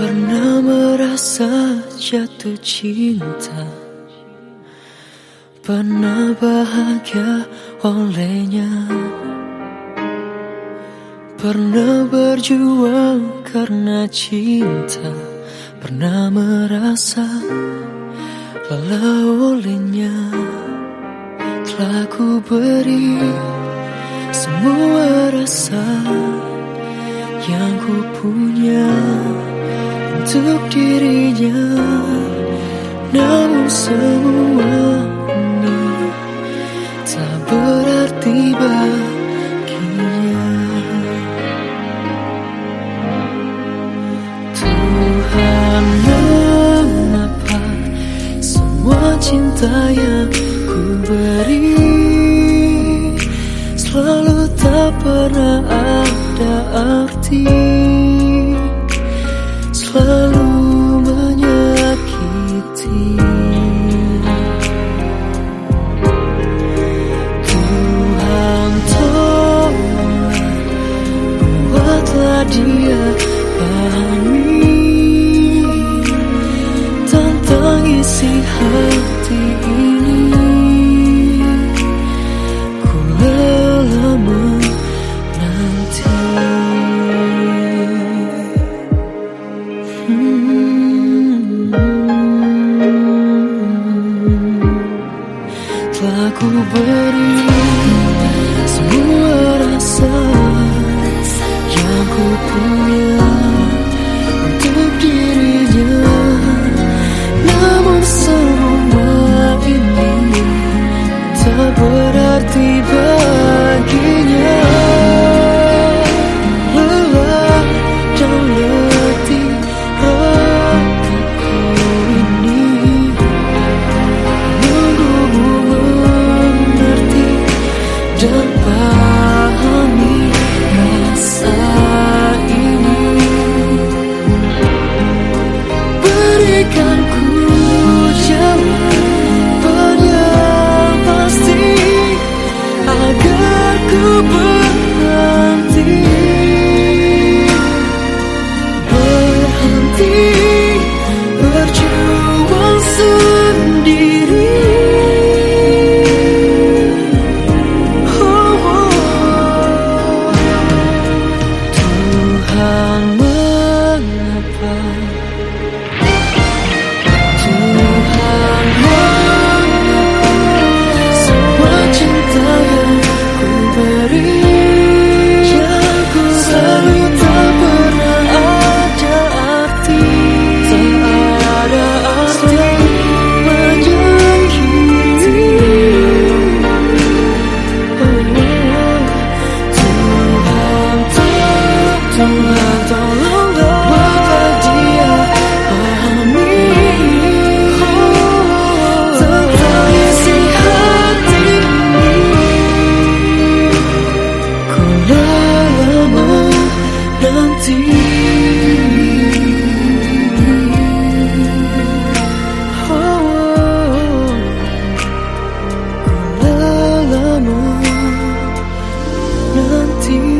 Pernah merasa jatuh cinta Pernah bahagia olehnya. Pernah berjuang karena cinta Pernah merasa lelah olehnya Telah ku beri semua rasa yang ku punya untuk dirinya. Namun semua ini tak berarti baginya cinta yang ku beri. Selalu tak pernah ada arti ku beri see